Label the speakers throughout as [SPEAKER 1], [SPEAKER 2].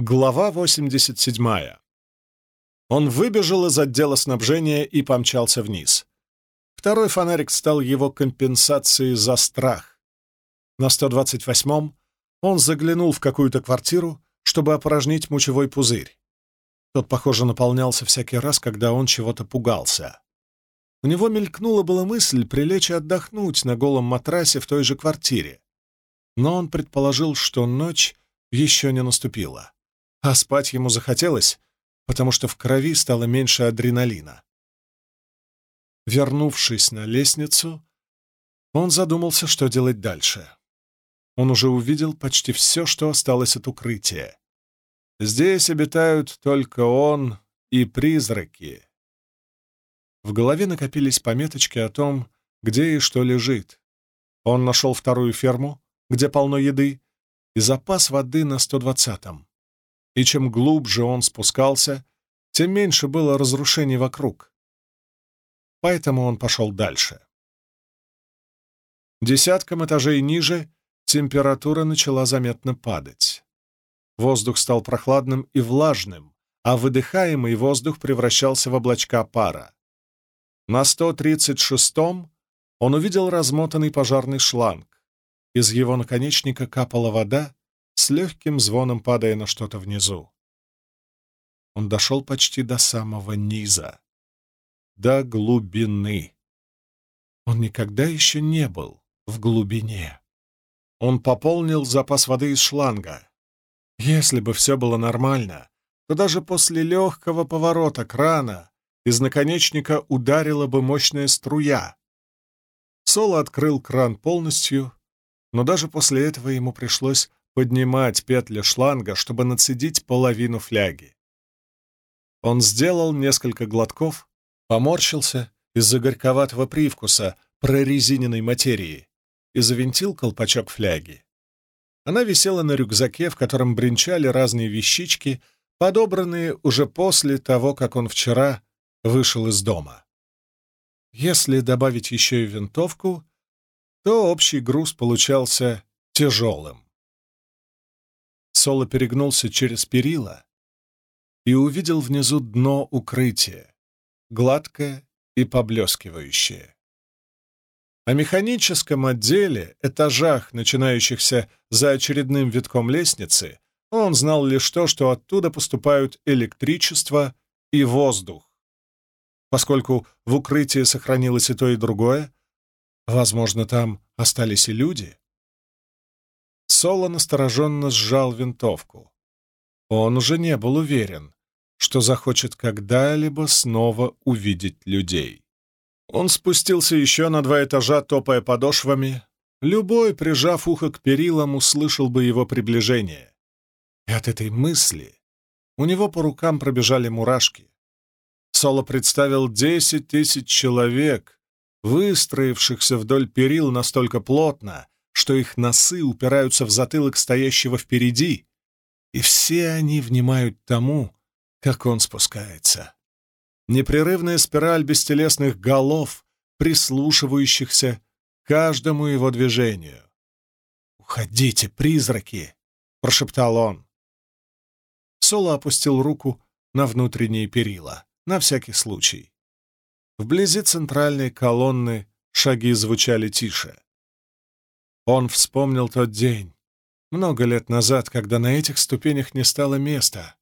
[SPEAKER 1] Глава 87. Он выбежал из отдела снабжения и помчался вниз. Второй фонарик стал его компенсацией за страх. На 128-м он заглянул в какую-то квартиру, чтобы опорожнить мочевой пузырь. Тот, похоже, наполнялся всякий раз, когда он чего-то пугался. У него мелькнула была мысль прилечь и отдохнуть на голом матрасе в той же квартире. Но он предположил, что ночь еще не наступила а спать ему захотелось, потому что в крови стало меньше адреналина. Вернувшись на лестницу, он задумался, что делать дальше. Он уже увидел почти все, что осталось от укрытия. Здесь обитают только он и призраки. В голове накопились пометочки о том, где и что лежит. Он нашел вторую ферму, где полно еды, и запас воды на 120-м и чем глубже он спускался, тем меньше было разрушений вокруг. Поэтому он пошел дальше. Десятком этажей ниже температура начала заметно падать. Воздух стал прохладным и влажным, а выдыхаемый воздух превращался в облачка пара. На 136-м он увидел размотанный пожарный шланг. Из его наконечника капала вода, с легким звоном падая на что-то внизу. Он дошел почти до самого низа, до глубины. Он никогда еще не был в глубине. Он пополнил запас воды из шланга. Если бы все было нормально, то даже после легкого поворота крана из наконечника ударила бы мощная струя. Соло открыл кран полностью, но даже после этого ему пришлось поднимать петли шланга, чтобы нацедить половину фляги. Он сделал несколько глотков, поморщился из-за горьковатого привкуса прорезиненной материи и завинтил колпачок фляги. Она висела на рюкзаке, в котором бренчали разные вещички, подобранные уже после того, как он вчера вышел из дома. Если добавить еще и винтовку, то общий груз получался тяжелым. Соло перегнулся через перила и увидел внизу дно укрытия, гладкое и поблескивающее. О механическом отделе, этажах, начинающихся за очередным витком лестницы, он знал лишь то, что оттуда поступают электричество и воздух. Поскольку в укрытии сохранилось и то, и другое, возможно, там остались и люди. Соло настороженно сжал винтовку. Он уже не был уверен, что захочет когда-либо снова увидеть людей. Он спустился еще на два этажа, топая подошвами. Любой, прижав ухо к перилам, услышал бы его приближение. И от этой мысли у него по рукам пробежали мурашки. Соло представил десять тысяч человек, выстроившихся вдоль перил настолько плотно, что их носы упираются в затылок стоящего впереди, и все они внимают тому, как он спускается. Непрерывная спираль бестелесных голов, прислушивающихся каждому его движению. «Уходите, призраки!» — прошептал он. Соло опустил руку на внутренние перила, на всякий случай. Вблизи центральной колонны шаги звучали тише. Он вспомнил тот день, много лет назад, когда на этих ступенях не стало места,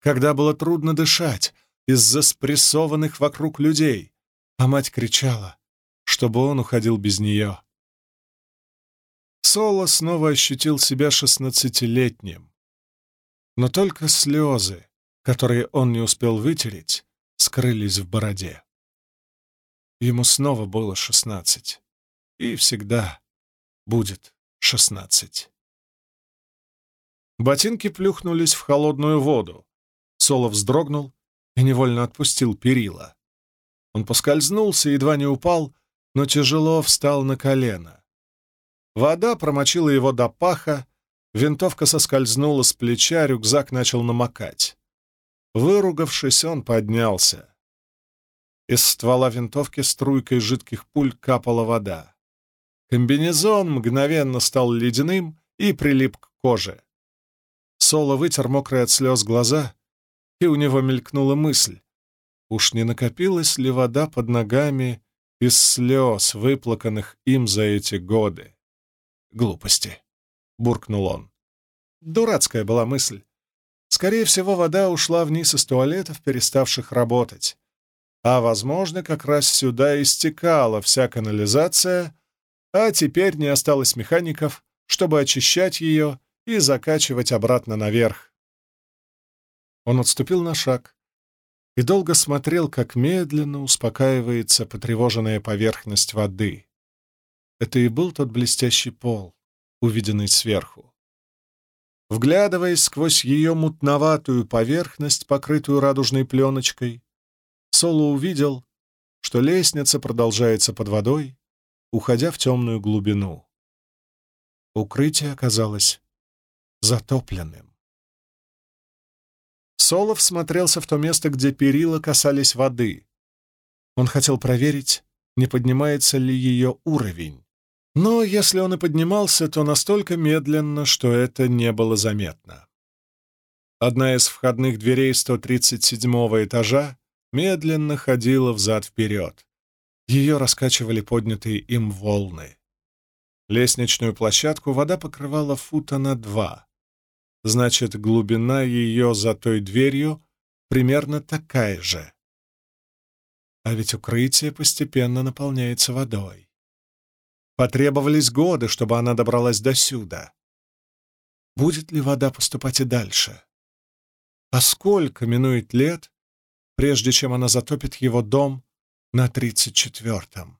[SPEAKER 1] когда было трудно дышать из-за спрессованных вокруг людей, а мать кричала, чтобы он уходил без нее. Соло снова ощутил себя шестнадцатилетним. Но только слезы, которые он не успел вытереть, скрылись в бороде. Ему снова было шестнадцать. И всегда будет шестнадцать. Ботинки плюхнулись в холодную воду. Соло вздрогнул и невольно отпустил перила. Он поскользнулся, едва не упал, но тяжело встал на колено. Вода промочила его до паха, винтовка соскользнула с плеча, рюкзак начал намокать. Выругавшись, он поднялся. Из ствола винтовки струйкой жидких пуль капала вода. Комбинезон мгновенно стал ледяным и прилип к коже. Соло вытер мокрые от слез глаза, и у него мелькнула мысль. Уж не накопилась ли вода под ногами из слез, выплаканных им за эти годы? Глупости, — буркнул он. Дурацкая была мысль. Скорее всего, вода ушла вниз из туалетов, переставших работать. А, возможно, как раз сюда истекала вся канализация, а теперь не осталось механиков, чтобы очищать ее и закачивать обратно наверх. Он отступил на шаг и долго смотрел, как медленно успокаивается потревоженная поверхность воды. Это и был тот блестящий пол, увиденный сверху. Вглядываясь сквозь ее мутноватую поверхность, покрытую радужной пленочкой, Соло увидел, что лестница продолжается под водой, уходя в темную глубину. Укрытие оказалось затопленным. Солов смотрелся в то место, где перила касались воды. Он хотел проверить, не поднимается ли ее уровень. Но если он и поднимался, то настолько медленно, что это не было заметно. Одна из входных дверей 137-го этажа медленно ходила взад-вперед. Ее раскачивали поднятые им волны. Лестничную площадку вода покрывала фута на два. Значит, глубина ее за той дверью примерно такая же. А ведь укрытие постепенно наполняется водой. Потребовались годы, чтобы она добралась до сюда. Будет ли вода поступать и дальше? А сколько минует лет, прежде чем она затопит его дом на тридцать четвертом?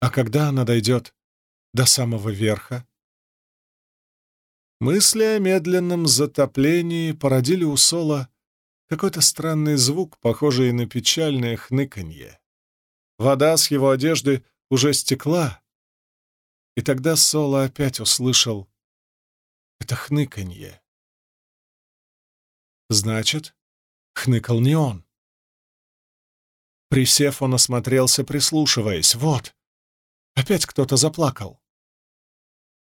[SPEAKER 1] А когда она дойдет до самого верха? Мысли о медленном затоплении породили у Сола какой-то странный звук, похожий на печальное хныканье. Вода с его одежды уже стекла, и тогда Соло опять услышал это хныканье. Значит, хныкал не он. Присев, он осмотрелся, прислушиваясь. Вот, опять кто-то заплакал.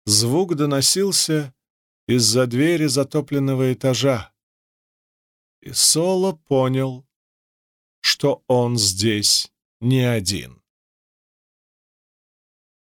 [SPEAKER 1] Звук доносился из-за двери затопленного этажа. И Соло понял, что он здесь не один.